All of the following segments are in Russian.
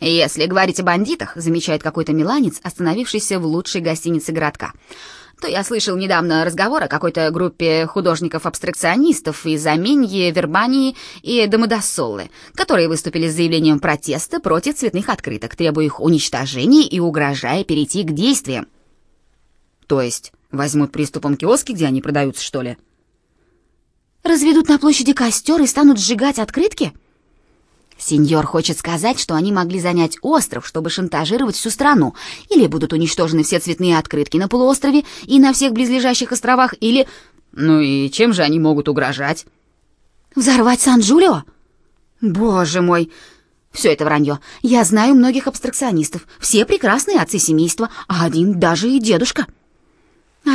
«Если говорить о бандитах», — замечает какой-то миланец, остановившийся в лучшей гостинице городка, то я слышал недавно разговор о какой-то группе художников-абстракционистов из Аменьи, Вербании и Домодоссоллы, которые выступили с заявлением протеста против цветных открыток, требуя их уничтожения и угрожая перейти к действиям. То есть возьмут приступом киоски, где они продаются, что ли? Разведут на площади костер и станут сжигать открытки? Сеньор хочет сказать, что они могли занять остров, чтобы шантажировать всю страну, или будут уничтожены все цветные открытки на полуострове и на всех близлежащих островах, или... Ну и чем же они могут угрожать? Взорвать Сан-Джулио? Боже мой! Все это вранье. Я знаю многих абстракционистов. Все прекрасные отцы семейства, а один даже и дедушка.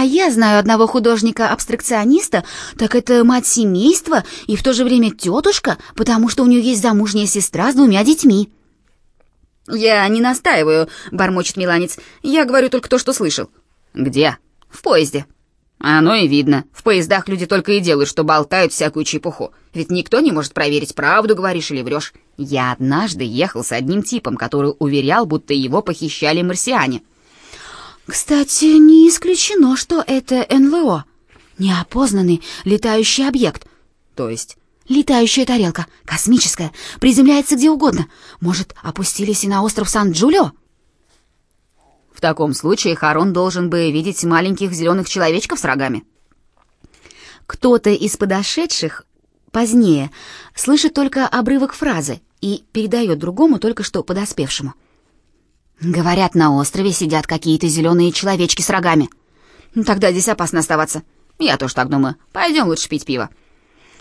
А я знаю одного художника-абстракциониста, так это мать семейства и в то же время тетушка, потому что у нее есть замужняя сестра с двумя детьми. «Я не настаиваю», — бормочет Миланец. «Я говорю только то, что слышал». «Где?» «В поезде». «Оно и видно. В поездах люди только и делают, что болтают всякую чепуху. Ведь никто не может проверить, правду говоришь или врешь. Я однажды ехал с одним типом, который уверял, будто его похищали марсиане». Кстати, не исключено, что это НЛО. Неопознанный летающий объект. То есть? Летающая тарелка, космическая, приземляется где угодно. Может, опустились и на остров Сан-Джулио? В таком случае Харон должен бы видеть маленьких зеленых человечков с рогами. Кто-то из подошедших позднее слышит только обрывок фразы и передает другому только что подоспевшему. Говорят, на острове сидят какие-то зеленые человечки с рогами. Тогда здесь опасно оставаться. Я тоже так думаю. Пойдем лучше пить пиво.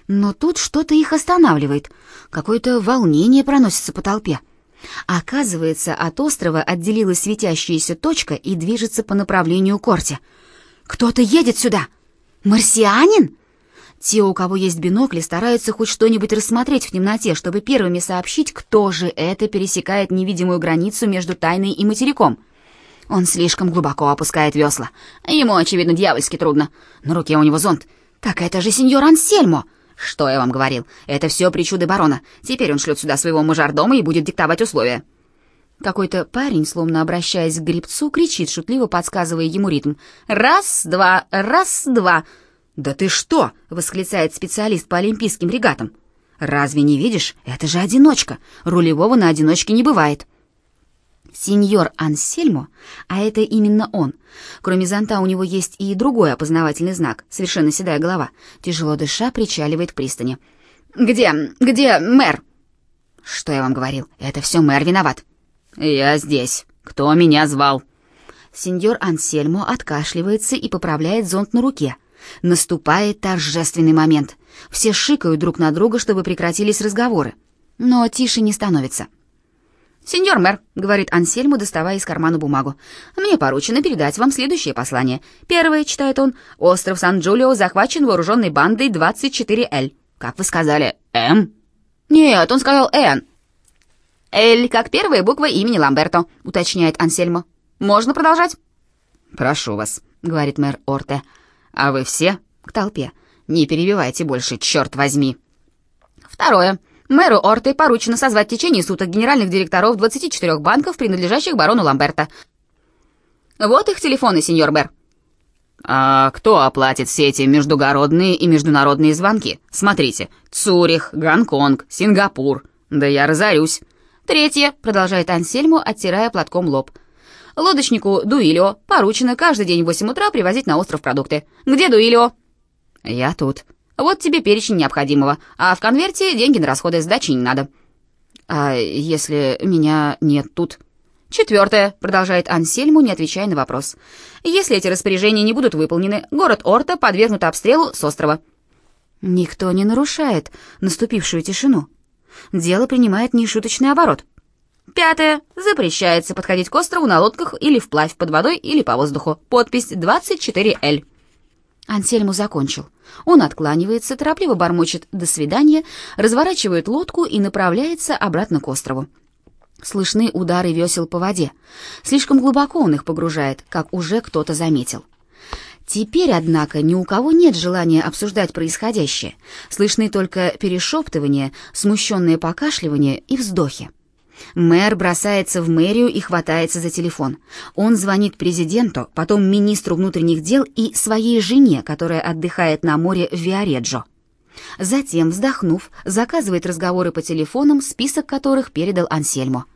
Но тут что-то их останавливает. Какое-то волнение проносится по толпе. Оказывается, от острова отделилась светящаяся точка и движется по направлению к Корте. Кто-то едет сюда. Марсианин? Те, у кого есть бинокли, стараются хоть что-нибудь рассмотреть в темноте, чтобы первыми сообщить, кто же это пересекает невидимую границу между тайной и материком. Он слишком глубоко опускает весла. Ему, очевидно, дьявольски трудно. На руке у него зонт. Так это же сеньор Ансельмо. Что я вам говорил? Это все причуды барона. Теперь он шлет сюда своего мажордома и будет диктовать условия. Какой-то парень, словно обращаясь к гребцу, кричит, шутливо подсказывая ему ритм. «Раз, два, раз, два!» «Да ты что?» — восклицает специалист по олимпийским регатам. «Разве не видишь? Это же одиночка. Рулевого на одиночке не бывает». Сеньор Ансельмо, а это именно он. Кроме зонта у него есть и другой опознавательный знак, совершенно седая голова. Тяжело дыша, причаливает к пристани. «Где? Где мэр?» «Что я вам говорил? Это все мэр виноват». «Я здесь. Кто меня звал?» Сеньор Ансельмо откашливается и поправляет зонт на руке. Наступает торжественный момент. Все шикают друг на друга, чтобы прекратились разговоры. Но тише не становится. «Сеньор мэр», — говорит Ансельму, доставая из кармана бумагу, — «мне поручено передать вам следующее послание. Первое, — читает он, — остров Сан-Джулио захвачен вооруженной бандой 24Л. Как вы сказали, М?» «Нет, он сказал Н». «Л, как первая буква имени Ламберто», — уточняет Ансельмо. «Можно продолжать?» «Прошу вас», — говорит мэр Орте, — а вы все к толпе. Не перебивайте больше, черт возьми. Второе. Мэру Орте поручено созвать в течение суток генеральных директоров 24 банков, принадлежащих барону Ламберта. Вот их телефоны, сеньор Бер. А кто оплатит все эти междугородные и международные звонки? Смотрите, Цюрих, Гонконг, Сингапур. Да я разорюсь. Третье, продолжает Ансельму, оттирая платком лоб. Лодочнику Дуилио поручено каждый день в 8 утра привозить на остров продукты. Где Дуилио?» «Я тут. Вот тебе перечень необходимого, а в конверте деньги на расходы сдачи не надо». «А если меня нет тут?» «Четвертое», — продолжает Ансельму, не отвечая на вопрос. «Если эти распоряжения не будут выполнены, город Орта подвергнут обстрелу с острова». Никто не нарушает наступившую тишину. Дело принимает нешуточный оборот. Пятое. Запрещается подходить к острову на лодках или вплавь под водой или по воздуху. Подпись 24Л. Ансельму закончил. Он откланивается, торопливо бормочет «до свидания», разворачивает лодку и направляется обратно к острову. Слышны удары весел по воде. Слишком глубоко он их погружает, как уже кто-то заметил. Теперь, однако, ни у кого нет желания обсуждать происходящее. Слышны только перешептывания, смущенные покашливания и вздохи. Мэр бросается в мэрию и хватается за телефон. Он звонит президенту, потом министру внутренних дел и своей жене, которая отдыхает на море в Виареджо. Затем, вздохнув, заказывает разговоры по телефонам, список которых передал Ансельмо.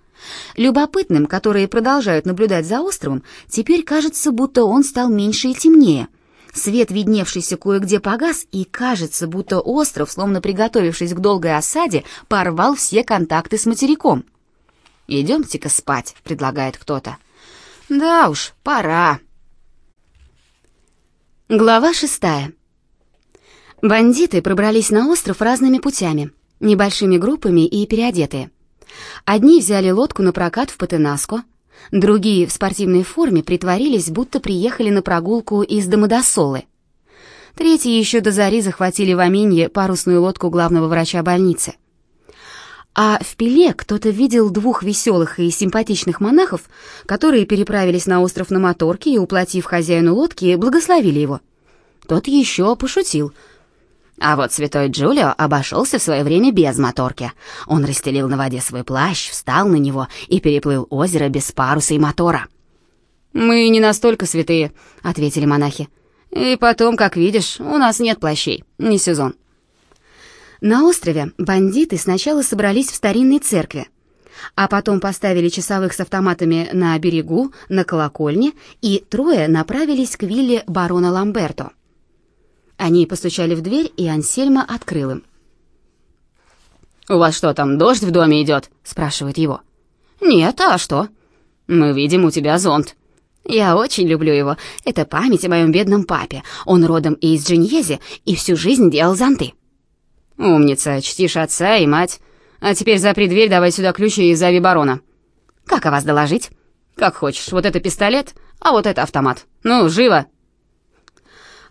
Любопытным, которые продолжают наблюдать за островом, теперь кажется, будто он стал меньше и темнее. Свет, видневшийся кое-где, погас, и кажется, будто остров, словно приготовившись к долгой осаде, порвал все контакты с материком. «Идемте-ка спать», — предлагает кто-то. «Да уж, пора». Глава шестая. Бандиты пробрались на остров разными путями, небольшими группами и переодетые. Одни взяли лодку на прокат в Патенаско, другие в спортивной форме притворились, будто приехали на прогулку из Домодосолы. Третьи еще до зари захватили в Аминье парусную лодку главного врача больницы. А в Пеле кто-то видел двух веселых и симпатичных монахов, которые переправились на остров на моторке и, уплатив хозяину лодки, благословили его. Тот еще пошутил. А вот святой Джулио обошелся в свое время без моторки. Он расстелил на воде свой плащ, встал на него и переплыл озеро без паруса и мотора. «Мы не настолько святые», — ответили монахи. «И потом, как видишь, у нас нет плащей, не сезон». На острове бандиты сначала собрались в старинной церкви, а потом поставили часовых с автоматами на берегу, на колокольне, и трое направились к вилле барона Ламберто. Они постучали в дверь, и Ансельма открыл им. «У вас что там, дождь в доме идет?» — спрашивает его. «Нет, а что?» «Мы видим у тебя зонт». «Я очень люблю его. Это память о моем бедном папе. Он родом из Джиньези и всю жизнь делал зонты». «Умница, чтишь отца и мать. А теперь запри дверь, давай сюда ключи и зови барона». «Как о вас доложить?» «Как хочешь. Вот это пистолет, а вот это автомат. Ну, живо!»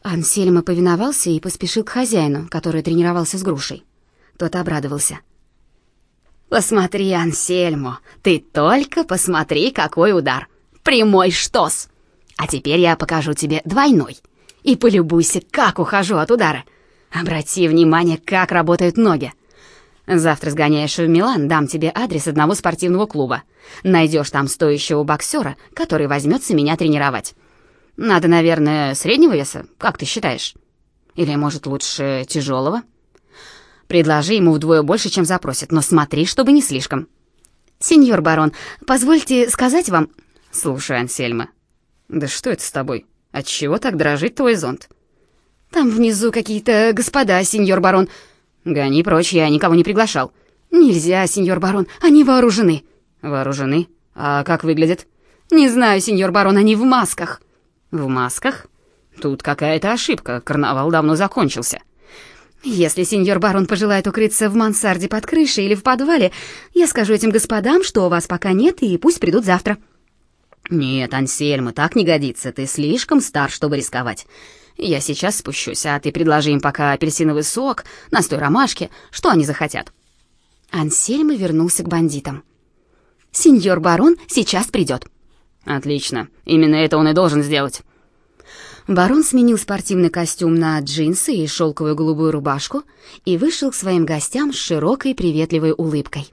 Ансельма повиновался и поспешил к хозяину, который тренировался с грушей. Тот обрадовался. «Посмотри, Ансельмо, ты только посмотри, какой удар! Прямой штос! А теперь я покажу тебе двойной. И полюбуйся, как ухожу от удара. Обрати внимание, как работают ноги. Завтра сгоняешь в Милан, дам тебе адрес одного спортивного клуба. Найдешь там стоящего боксера, который возьмется меня тренировать. Надо, наверное, среднего веса, как ты считаешь? Или, может, лучше тяжелого? Предложи ему вдвое больше, чем запросит, но смотри, чтобы не слишком. Сеньор барон, позвольте сказать вам... Слушай, Ансельма. Да что это с тобой? Отчего так дрожит твой зонт? Там внизу какие-то господа, сеньор барон. Гони прочь, я никого не приглашал. Нельзя, сеньор барон, они вооружены. Вооружены? А как выглядят? Не знаю, сеньор барон, они в масках. В масках? Тут какая-то ошибка, карнавал давно закончился. Если сеньор барон пожелает укрыться в мансарде под крышей или в подвале, я скажу этим господам, что у вас пока нет, и пусть придут завтра. Нет, Ансельма, так не годится, ты слишком стар, чтобы рисковать. Я сейчас спущусь, а ты предложи им пока апельсиновый сок, настой ромашки, что они захотят». Ансельма вернулся к бандитам. «Сеньор барон сейчас придет». «Отлично, именно это он и должен сделать». Барон сменил спортивный костюм на джинсы и шелковую голубую рубашку и вышел к своим гостям с широкой приветливой улыбкой.